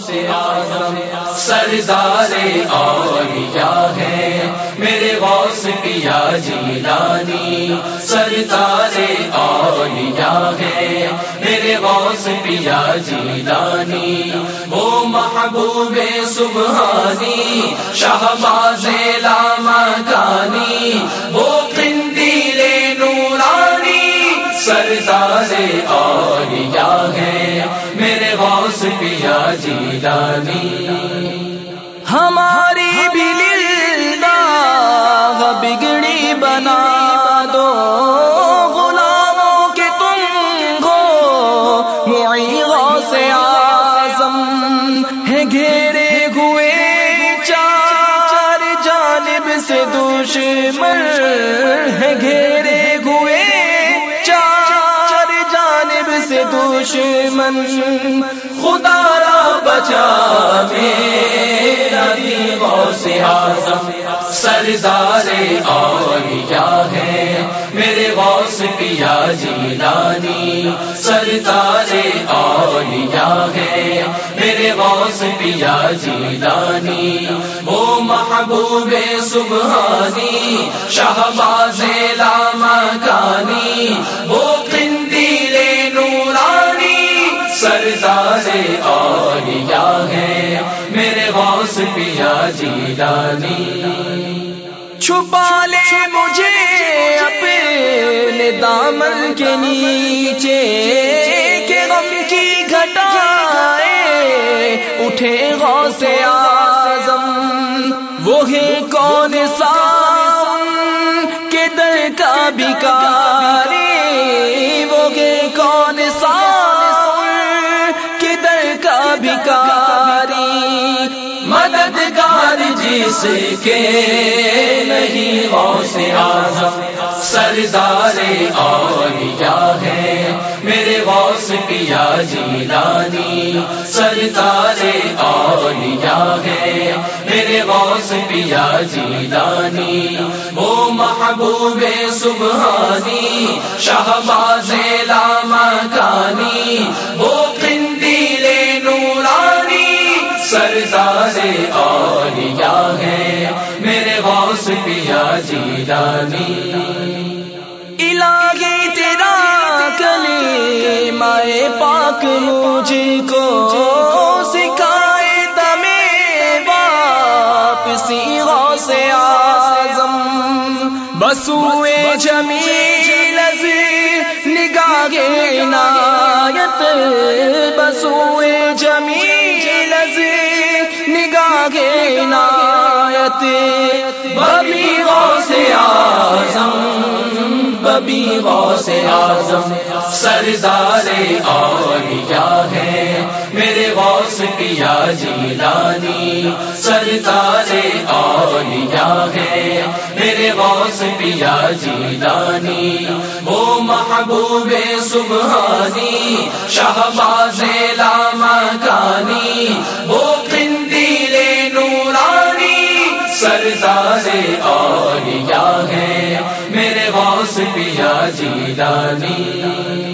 سے آزم سردار اولیاء ہے؟ میرے غوث پیا جیلانی سردار اولیاء ہے؟ میرے غوث پیا جیلانی وہ محبوب سبحانی شہباز لاما گانی وہ پندیل نورانی سردار اولیاء ہے؟ صفیہ جیلانی۔ ہماری بھی دشمن، خدا را بچا میرا غوث آزم سردار اولیاء ہے۔ میرے غوث پیا جیلانی، سردار اولیاء ہے۔ میرے غوث پیا جیلانی، وہ محبوب سبحانی شہباز جیلانی۔ چھپا لے مجھے اپنے دامن کے نیچے کہ غم کی گھٹائے اٹھے غوث آزم وہ ہے کون سا کے در کا بکاری جس کے نہیں غوث آزم سردار اولیاء ہے میرے غوث پیا جیلانی سردار اولیاء ہے میرے غوث پیا جیلانی وہ محبوب سبحانی شہباز اولیاء ہے میرے غوث پیا جیلانی الہی تیرا کلی مائے پاک مجھ کو سکھائے تمہیں واپسی غوث آزم بسوئے جمیل نگاہ عنایت۔ بسوئے جمیل نگاہ عنایت۔ ببی غوث آزم ببی غوث آزم سردار اولیاء ہے میرے غوث پیا جیلانی سردار اولیاء ہے میرے غوث پیا جیلانی وہ محبوب سبحانی، شہباز لاما کانی وہ سارے اولیاء ہیں میرے غوث پیا جی دانی